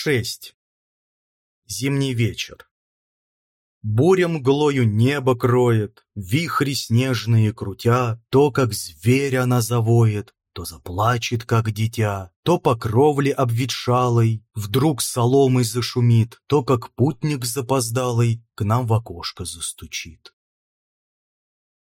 6. Зимний вечер. Буря мглою небо кроет, Вихри снежные крутя, То, как зверь она завоет, То заплачет, как дитя, То по кровле обветшалой Вдруг соломой зашумит, То, как путник запоздалый К нам в окошко застучит.